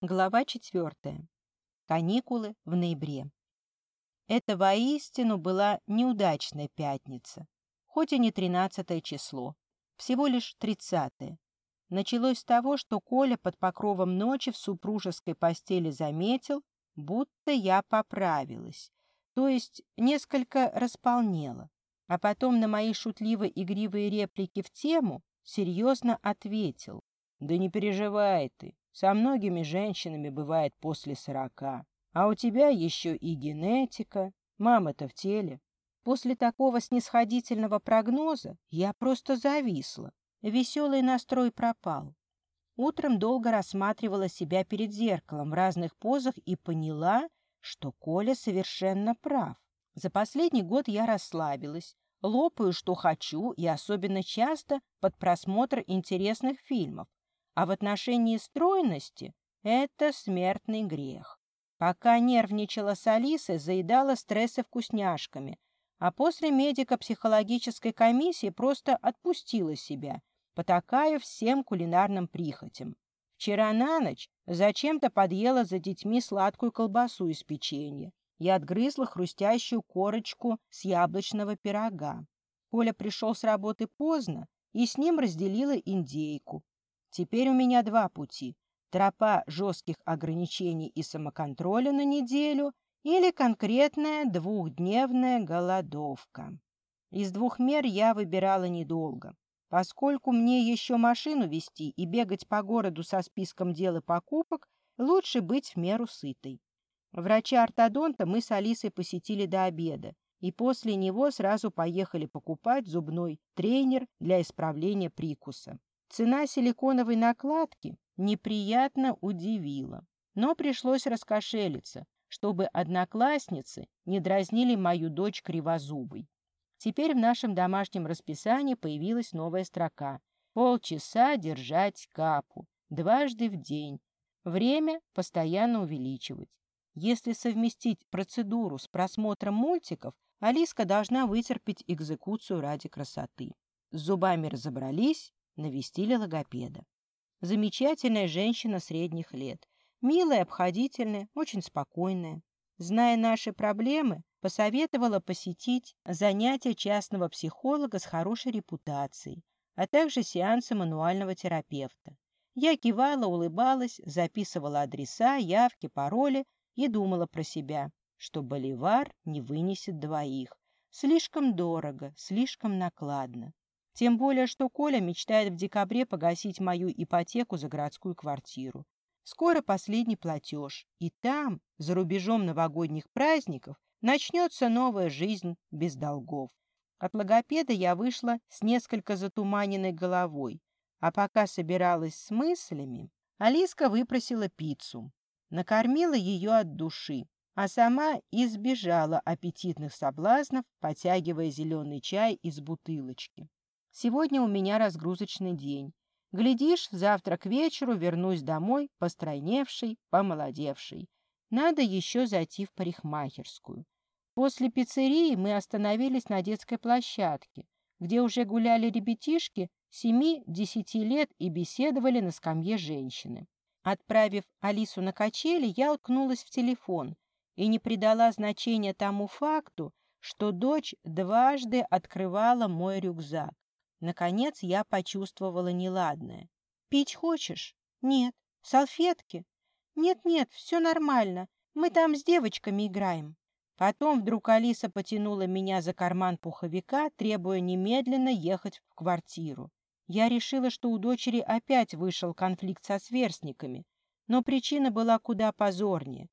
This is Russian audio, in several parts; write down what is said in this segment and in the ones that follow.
Глава четвертая. Каникулы в ноябре. Это воистину была неудачная пятница, хоть и не тринадцатое число, всего лишь тридцатое. Началось с того, что Коля под покровом ночи в супружеской постели заметил, будто я поправилась, то есть несколько располнела, а потом на мои шутливо-игривые реплики в тему серьезно ответил. «Да не переживай ты, со многими женщинами бывает после сорока. А у тебя еще и генетика. Мама-то в теле. После такого снисходительного прогноза я просто зависла. Веселый настрой пропал. Утром долго рассматривала себя перед зеркалом в разных позах и поняла, что Коля совершенно прав. За последний год я расслабилась, лопаю, что хочу, и особенно часто под просмотр интересных фильмов, а в отношении стройности это смертный грех. Пока нервничала с Алисой, заедала стрессы вкусняшками, а после медико-психологической комиссии просто отпустила себя, потакая всем кулинарным прихотям. Вчера на ночь зачем-то подъела за детьми сладкую колбасу из печенья и отгрызла хрустящую корочку с яблочного пирога. Коля пришел с работы поздно и с ним разделила индейку, Теперь у меня два пути. Тропа жестких ограничений и самоконтроля на неделю или конкретная двухдневная голодовка. Из двух мер я выбирала недолго. Поскольку мне еще машину вести и бегать по городу со списком дел и покупок, лучше быть в меру сытой. Врача-ортодонта мы с Алисой посетили до обеда, и после него сразу поехали покупать зубной тренер для исправления прикуса. Цена силиконовой накладки неприятно удивила, но пришлось раскошелиться, чтобы одноклассницы не дразнили мою дочь кривозубой. Теперь в нашем домашнем расписании появилась новая строка «Полчаса держать капу, дважды в день, время постоянно увеличивать». Если совместить процедуру с просмотром мультиков, Алиска должна вытерпеть экзекуцию ради красоты. С зубами разобрались, навестили логопеда. Замечательная женщина средних лет, милая, обходительная, очень спокойная. Зная наши проблемы, посоветовала посетить занятия частного психолога с хорошей репутацией, а также сеансы мануального терапевта. Я кивала, улыбалась, записывала адреса, явки, пароли и думала про себя, что боливар не вынесет двоих. Слишком дорого, слишком накладно. Тем более, что Коля мечтает в декабре погасить мою ипотеку за городскую квартиру. Скоро последний платеж, и там, за рубежом новогодних праздников, начнется новая жизнь без долгов. От логопеда я вышла с несколько затуманенной головой, а пока собиралась с мыслями, Алиска выпросила пиццу. Накормила ее от души, а сама избежала аппетитных соблазнов, потягивая зеленый чай из бутылочки. Сегодня у меня разгрузочный день. Глядишь, завтра к вечеру вернусь домой, постройневший, помолодевший. Надо еще зайти в парикмахерскую. После пиццерии мы остановились на детской площадке, где уже гуляли ребятишки семи-десяти лет и беседовали на скамье женщины. Отправив Алису на качели, я уткнулась в телефон и не придала значения тому факту, что дочь дважды открывала мой рюкзак. Наконец я почувствовала неладное. «Пить хочешь?» «Нет». «Салфетки?» «Нет-нет, все нормально. Мы там с девочками играем». Потом вдруг Алиса потянула меня за карман пуховика, требуя немедленно ехать в квартиру. Я решила, что у дочери опять вышел конфликт со сверстниками, но причина была куда позорнее.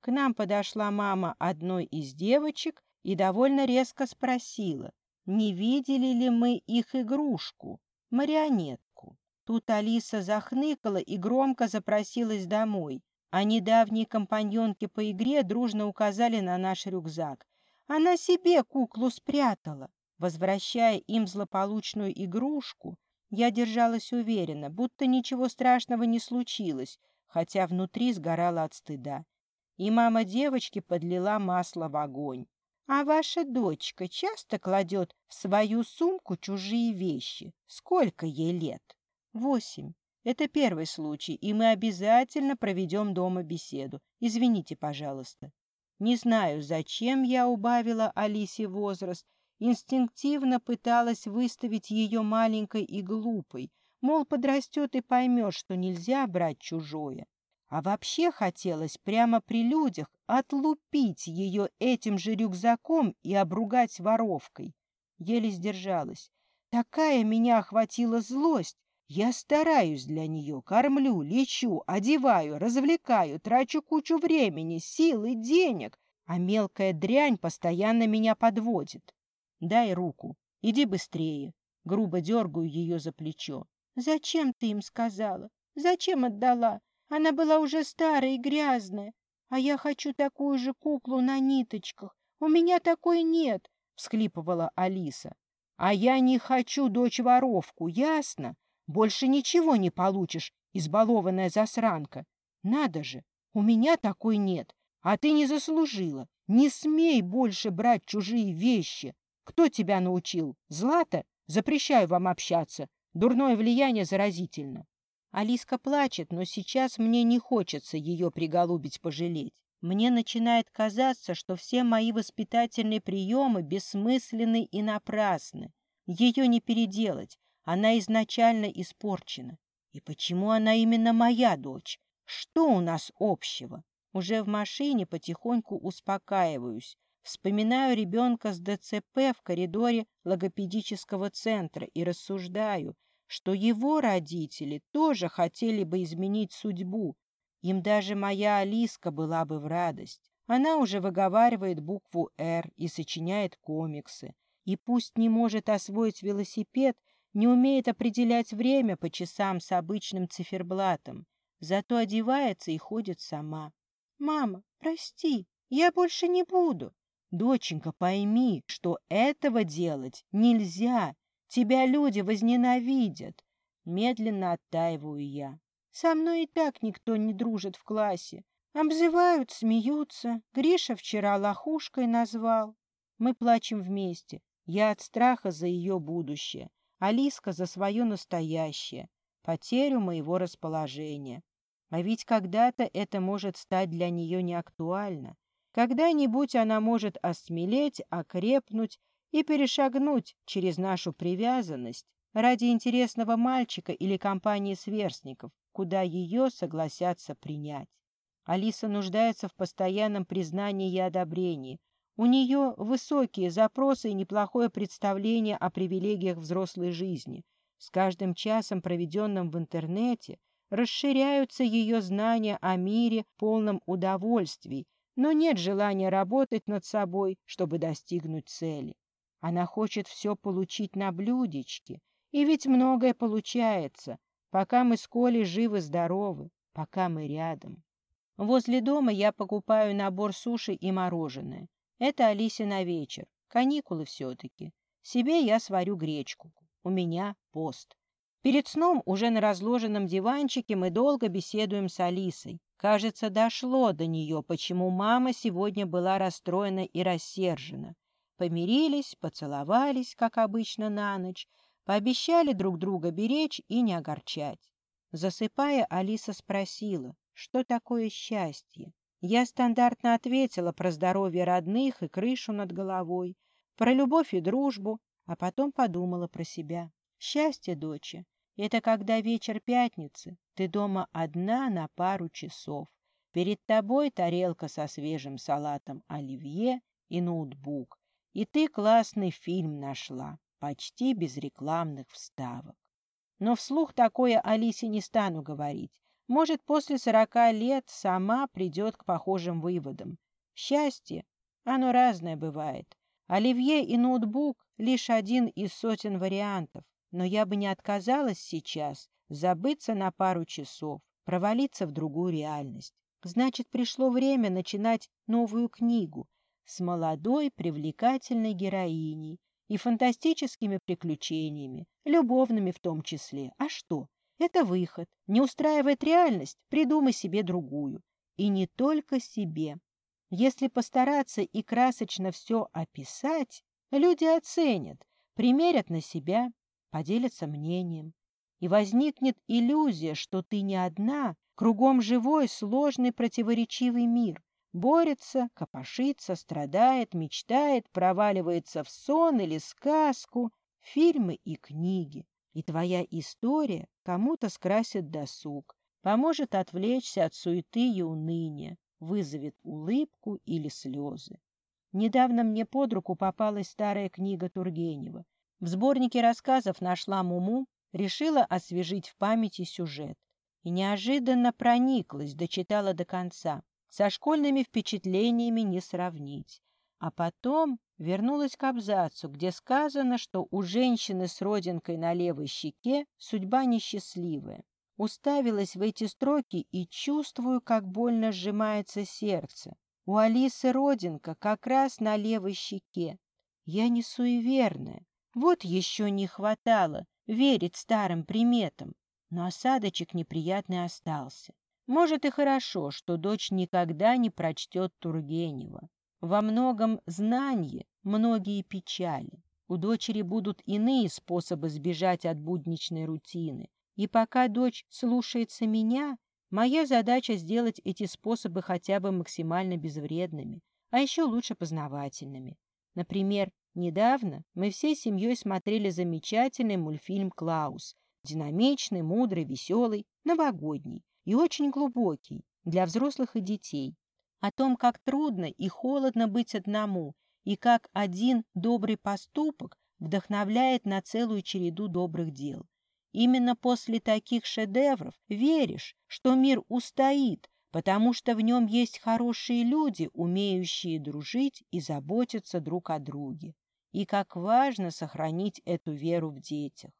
К нам подошла мама одной из девочек и довольно резко спросила, не видели ли мы их игрушку, марионетку. Тут Алиса захныкала и громко запросилась домой, а недавние компаньонки по игре дружно указали на наш рюкзак. Она себе куклу спрятала. Возвращая им злополучную игрушку, я держалась уверенно, будто ничего страшного не случилось, хотя внутри сгорала от стыда. И мама девочки подлила масло в огонь. А ваша дочка часто кладет в свою сумку чужие вещи? Сколько ей лет? Восемь. Это первый случай, и мы обязательно проведем дома беседу. Извините, пожалуйста. Не знаю, зачем я убавила Алисе возраст. Инстинктивно пыталась выставить ее маленькой и глупой. Мол, подрастет и поймет, что нельзя брать чужое. А вообще хотелось прямо при людях отлупить ее этим же рюкзаком и обругать воровкой. Еле сдержалась. Такая меня охватила злость. Я стараюсь для нее, кормлю, лечу, одеваю, развлекаю, трачу кучу времени, сил и денег, а мелкая дрянь постоянно меня подводит. Дай руку, иди быстрее. Грубо дергаю ее за плечо. Зачем ты им сказала? Зачем отдала? Она была уже старая и грязная, а я хочу такую же куклу на ниточках. У меня такой нет, — всхлипывала Алиса. А я не хочу дочь-воровку, ясно? Больше ничего не получишь, избалованная засранка. Надо же, у меня такой нет, а ты не заслужила. Не смей больше брать чужие вещи. Кто тебя научил? Злата? Запрещаю вам общаться. Дурное влияние заразительно. Алиска плачет, но сейчас мне не хочется ее приголубить пожалеть. Мне начинает казаться, что все мои воспитательные приемы бессмысленны и напрасны. Ее не переделать, она изначально испорчена. И почему она именно моя дочь? Что у нас общего? Уже в машине потихоньку успокаиваюсь. Вспоминаю ребенка с ДЦП в коридоре логопедического центра и рассуждаю – что его родители тоже хотели бы изменить судьбу. Им даже моя Алиска была бы в радость. Она уже выговаривает букву «Р» и сочиняет комиксы. И пусть не может освоить велосипед, не умеет определять время по часам с обычным циферблатом, зато одевается и ходит сама. «Мама, прости, я больше не буду». «Доченька, пойми, что этого делать нельзя, Тебя люди возненавидят. Медленно оттаиваю я. Со мной и так никто не дружит в классе. Обзывают, смеются. Гриша вчера лохушкой назвал. Мы плачем вместе. Я от страха за ее будущее. Алиска за свое настоящее. Потерю моего расположения. А ведь когда-то это может стать для нее неактуально. Когда-нибудь она может осмелеть, окрепнуть и перешагнуть через нашу привязанность ради интересного мальчика или компании сверстников, куда ее согласятся принять. Алиса нуждается в постоянном признании и одобрении. У нее высокие запросы и неплохое представление о привилегиях взрослой жизни. С каждым часом, проведенным в интернете, расширяются ее знания о мире, полном удовольствий, но нет желания работать над собой, чтобы достигнуть цели. Она хочет все получить на блюдечке. И ведь многое получается, пока мы с Колей живы-здоровы, пока мы рядом. Возле дома я покупаю набор суши и мороженое. Это Алисе на вечер. Каникулы все-таки. Себе я сварю гречку. У меня пост. Перед сном уже на разложенном диванчике мы долго беседуем с Алисой. Кажется, дошло до нее, почему мама сегодня была расстроена и рассержена. Помирились, поцеловались, как обычно, на ночь, пообещали друг друга беречь и не огорчать. Засыпая, Алиса спросила, что такое счастье. Я стандартно ответила про здоровье родных и крышу над головой, про любовь и дружбу, а потом подумала про себя. Счастье, доча, это когда вечер пятницы, ты дома одна на пару часов. Перед тобой тарелка со свежим салатом оливье и ноутбук. И ты классный фильм нашла, почти без рекламных вставок. Но вслух такое Алисе не стану говорить. Может, после сорока лет сама придет к похожим выводам. Счастье, оно разное бывает. Оливье и ноутбук — лишь один из сотен вариантов. Но я бы не отказалась сейчас забыться на пару часов, провалиться в другую реальность. Значит, пришло время начинать новую книгу, с молодой привлекательной героиней и фантастическими приключениями, любовными в том числе. А что? Это выход. Не устраивает реальность, придумай себе другую. И не только себе. Если постараться и красочно все описать, люди оценят, примерят на себя, поделятся мнением. и возникнет иллюзия, что ты не одна, кругом живой, сложный, противоречивый мир. Борется, копошится, страдает, мечтает, проваливается в сон или сказку, фильмы и книги. И твоя история кому-то скрасит досуг, поможет отвлечься от суеты и уныния, вызовет улыбку или слезы. Недавно мне под руку попалась старая книга Тургенева. В сборнике рассказов нашла Муму, решила освежить в памяти сюжет. И неожиданно прониклась, дочитала до конца. Со школьными впечатлениями не сравнить. А потом вернулась к абзацу, где сказано, что у женщины с родинкой на левой щеке судьба несчастливая. Уставилась в эти строки и чувствую, как больно сжимается сердце. У Алисы родинка как раз на левой щеке. Я не суеверная. Вот еще не хватало верить старым приметам. Но осадочек неприятный остался. Может и хорошо, что дочь никогда не прочтет Тургенева. Во многом знанье, многие печали. У дочери будут иные способы сбежать от будничной рутины. И пока дочь слушается меня, моя задача сделать эти способы хотя бы максимально безвредными, а еще лучше познавательными. Например, недавно мы всей семьей смотрели замечательный мультфильм «Клаус». Динамичный, мудрый, веселый, новогодний и очень глубокий для взрослых и детей о том, как трудно и холодно быть одному, и как один добрый поступок вдохновляет на целую череду добрых дел. Именно после таких шедевров веришь, что мир устоит, потому что в нем есть хорошие люди, умеющие дружить и заботиться друг о друге. И как важно сохранить эту веру в детях.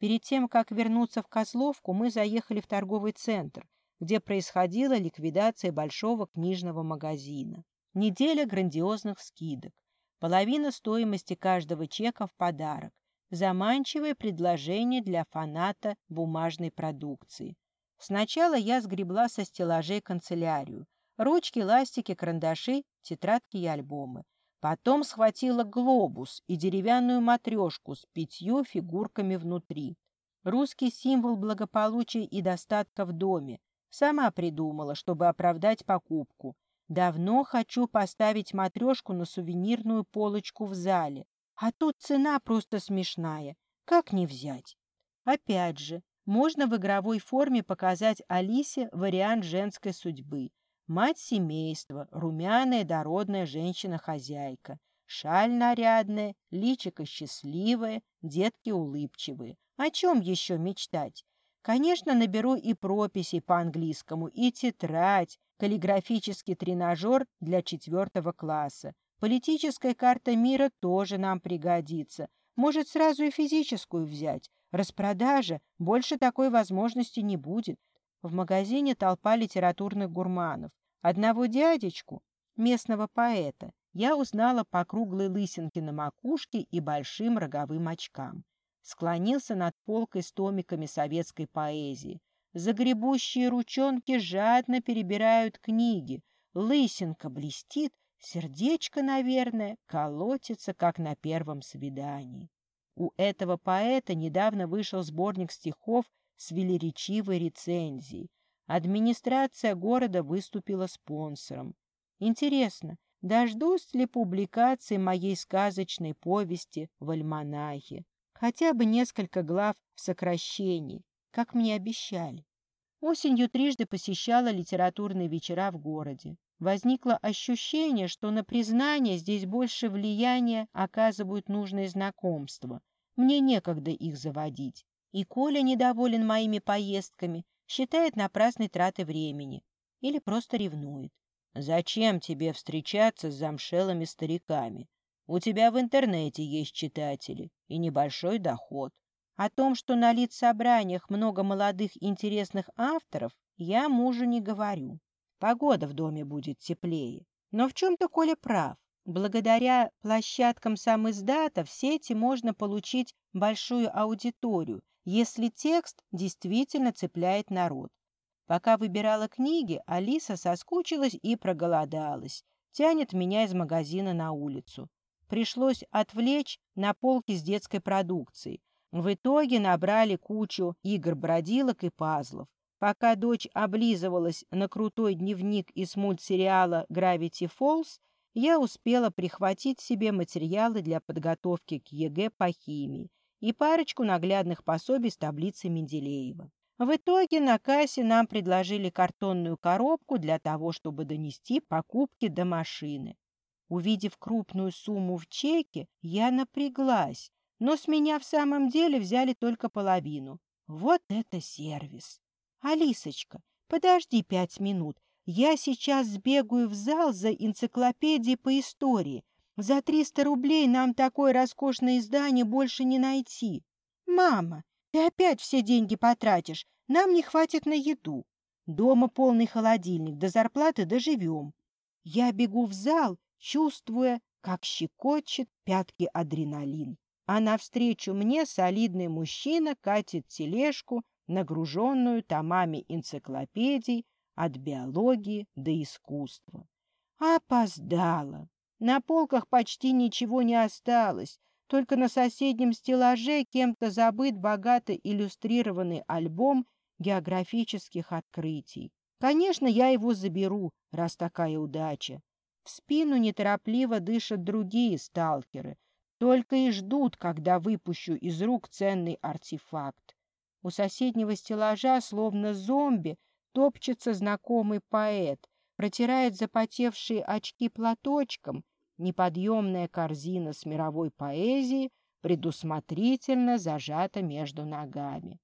Перед тем, как вернуться в Козловку, мы заехали в торговый центр – где происходила ликвидация большого книжного магазина. Неделя грандиозных скидок. Половина стоимости каждого чека в подарок. Заманчивое предложение для фаната бумажной продукции. Сначала я сгребла со стеллажей канцелярию. Ручки, ластики, карандаши, тетрадки и альбомы. Потом схватила глобус и деревянную матрешку с пятью фигурками внутри. Русский символ благополучия и достатка в доме, Сама придумала, чтобы оправдать покупку. Давно хочу поставить матрешку на сувенирную полочку в зале. А тут цена просто смешная. Как не взять? Опять же, можно в игровой форме показать Алисе вариант женской судьбы. Мать семейства, румяная дородная женщина-хозяйка. Шаль нарядная, личико счастливое, детки улыбчивые. О чем еще мечтать? Конечно, наберу и прописи по английскому, и тетрадь, каллиграфический тренажер для четвертого класса. Политическая карта мира тоже нам пригодится. Может, сразу и физическую взять. Распродажа, больше такой возможности не будет. В магазине толпа литературных гурманов. Одного дядечку, местного поэта, я узнала по круглой лысинке на макушке и большим роговым очкам склонился над полкой с томиками советской поэзии. Загребущие ручонки жадно перебирают книги. Лысинка блестит, сердечко, наверное, колотится, как на первом свидании. У этого поэта недавно вышел сборник стихов с велеречивой рецензией. Администрация города выступила спонсором. Интересно, дождусь ли публикации моей сказочной повести в альманахе? Хотя бы несколько глав в сокращении, как мне обещали. Осенью трижды посещала литературные вечера в городе. Возникло ощущение, что на признание здесь больше влияния оказывают нужные знакомства. Мне некогда их заводить. И Коля недоволен моими поездками, считает напрасной тратой времени. Или просто ревнует. «Зачем тебе встречаться с замшелыми стариками? У тебя в интернете есть читатели и небольшой доход. О том, что на лиц-собраниях много молодых интересных авторов, я мужу не говорю. Погода в доме будет теплее. Но в чем-то Коля прав. Благодаря площадкам сам издата в сети можно получить большую аудиторию, если текст действительно цепляет народ. Пока выбирала книги, Алиса соскучилась и проголодалась. Тянет меня из магазина на улицу пришлось отвлечь на полки с детской продукцией. В итоге набрали кучу игр-бродилок и пазлов. Пока дочь облизывалась на крутой дневник из мультсериала «Гравити Фолз», я успела прихватить себе материалы для подготовки к ЕГЭ по химии и парочку наглядных пособий с таблицей Менделеева. В итоге на кассе нам предложили картонную коробку для того, чтобы донести покупки до машины. Увидев крупную сумму в чеке, я напряглась, но с меня в самом деле взяли только половину. Вот это сервис! Алисочка, подожди пять минут, я сейчас сбегаю в зал за энциклопедией по истории. За триста рублей нам такое роскошное издание больше не найти. Мама, ты опять все деньги потратишь. Нам не хватит на еду. Дома полный холодильник, до зарплаты доживем. Я бегу в зал, чувствуя, как щекочет пятки адреналин. А навстречу мне солидный мужчина катит тележку, нагруженную томами энциклопедий от биологии до искусства. Опоздала. На полках почти ничего не осталось, только на соседнем стеллаже кем-то забыт богато иллюстрированный альбом географических открытий. Конечно, я его заберу, раз такая удача. В спину неторопливо дышат другие сталкеры, только и ждут, когда выпущу из рук ценный артефакт. У соседнего стеллажа, словно зомби, топчется знакомый поэт, протирает запотевшие очки платочком Неподъемная корзина с мировой поэзией предусмотрительно зажата между ногами.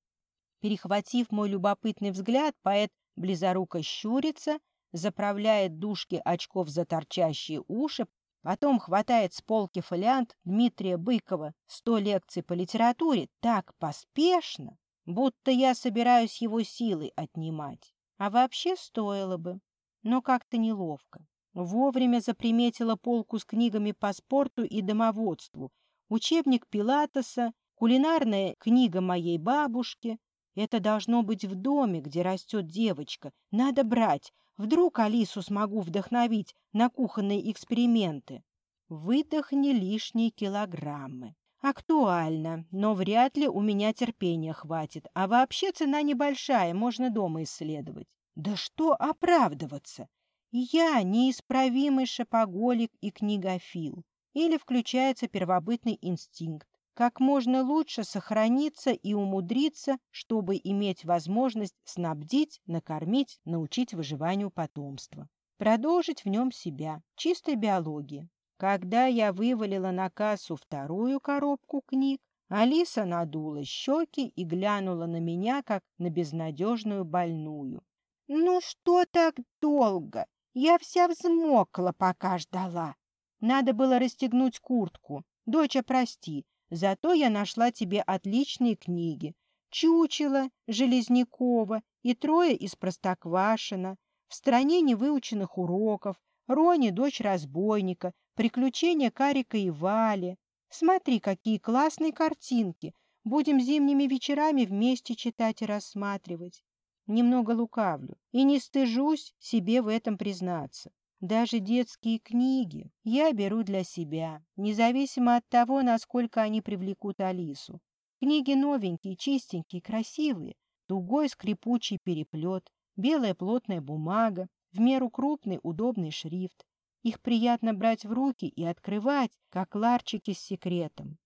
Перехватив мой любопытный взгляд, поэт близоруко щурится, заправляет дужки очков за торчащие уши, потом хватает с полки фолиант Дмитрия Быкова «Сто лекций по литературе» так поспешно, будто я собираюсь его силой отнимать. А вообще стоило бы, но как-то неловко. Вовремя заприметила полку с книгами по спорту и домоводству, учебник Пилатеса, кулинарная книга моей бабушки. Это должно быть в доме, где растет девочка. Надо брать. Вдруг Алису смогу вдохновить на кухонные эксперименты. Выдохни лишние килограммы. Актуально, но вряд ли у меня терпения хватит. А вообще цена небольшая, можно дома исследовать. Да что оправдываться? Я неисправимый шопоголик и книгофил. Или включается первобытный инстинкт. Как можно лучше сохраниться и умудриться, чтобы иметь возможность снабдить, накормить, научить выживанию потомства. Продолжить в нем себя. Чистой биологии. Когда я вывалила на кассу вторую коробку книг, Алиса надула щеки и глянула на меня, как на безнадежную больную. «Ну что так долго? Я вся взмокла, пока ждала. Надо было расстегнуть куртку. Доча, прости, зато я нашла тебе отличные книги. Чучело Железнякова и трое из Простоквашина, в стране невыученных уроков, Рони, дочь разбойника, приключения Карика и Вали. Смотри, какие классные картинки. Будем зимними вечерами вместе читать и рассматривать. Немного лукавлю и не стыжусь себе в этом признаться. Даже детские книги я беру для себя, независимо от того, насколько они привлекут Алису. Книги новенькие, чистенькие, красивые, тугой скрипучий переплет, белая плотная бумага, в меру крупный удобный шрифт. Их приятно брать в руки и открывать, как ларчики с секретом.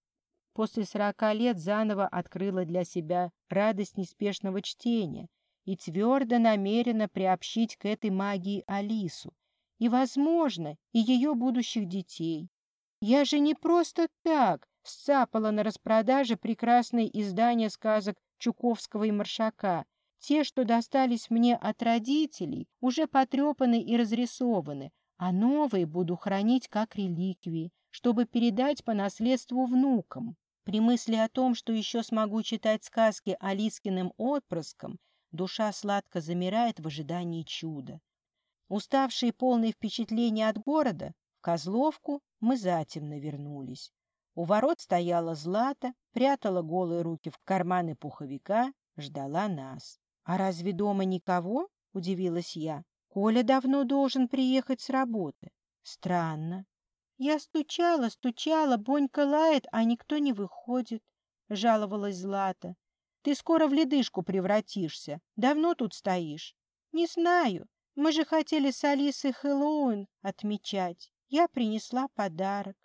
После сорока лет заново открыла для себя радость неспешного чтения — и твердо намерена приобщить к этой магии Алису и, возможно, и ее будущих детей. Я же не просто так сцапала на распродаже прекрасные издания сказок Чуковского и Маршака. Те, что достались мне от родителей, уже потрепаны и разрисованы, а новые буду хранить как реликвии, чтобы передать по наследству внукам. При мысли о том, что еще смогу читать сказки Алискиным отпрыском, Душа сладко замирает в ожидании чуда. Уставшие полные впечатления от города, в Козловку мы затемно вернулись. У ворот стояла Злата, прятала голые руки в карманы пуховика, ждала нас. «А разве дома никого?» — удивилась я. «Коля давно должен приехать с работы». «Странно». Я стучала, стучала, Бонька лает, а никто не выходит. жаловалась Злата. «Ты скоро в ледышку превратишься. Давно тут стоишь?» «Не знаю. Мы же хотели с Алисой Хэллоуин отмечать. Я принесла подарок».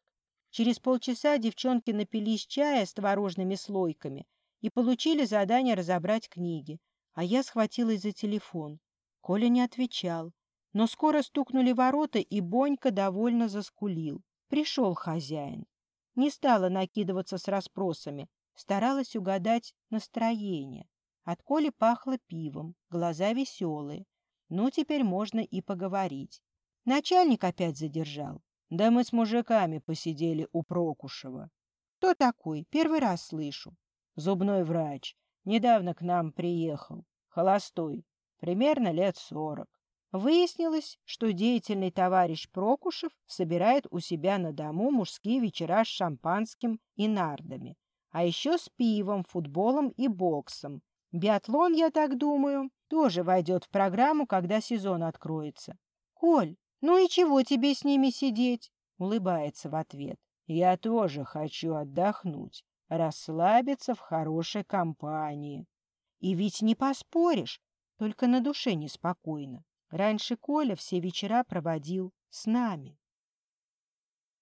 Через полчаса девчонки напились чая с творожными слойками и получили задание разобрать книги, а я схватилась за телефон. Коля не отвечал, но скоро стукнули ворота, и Бонька довольно заскулил. Пришел хозяин. Не стала накидываться с расспросами, старалась угадать настроение. От Коли пахло пивом, глаза веселые. Ну, теперь можно и поговорить. Начальник опять задержал. Да мы с мужиками посидели у Прокушева. Кто такой? Первый раз слышу. Зубной врач. Недавно к нам приехал. Холостой. Примерно лет сорок. Выяснилось, что деятельный товарищ Прокушев собирает у себя на дому мужские вечера с шампанским и нардами, а еще с пивом, футболом и боксом. Биатлон, я так думаю, тоже войдет в программу, когда сезон откроется. «Коль, ну и чего тебе с ними сидеть?» — улыбается в ответ. «Я тоже хочу отдохнуть, расслабиться в хорошей компании. И ведь не поспоришь, только на душе неспокойно. Раньше Коля все вечера проводил с нами.